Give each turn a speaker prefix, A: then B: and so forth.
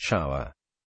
A: shower.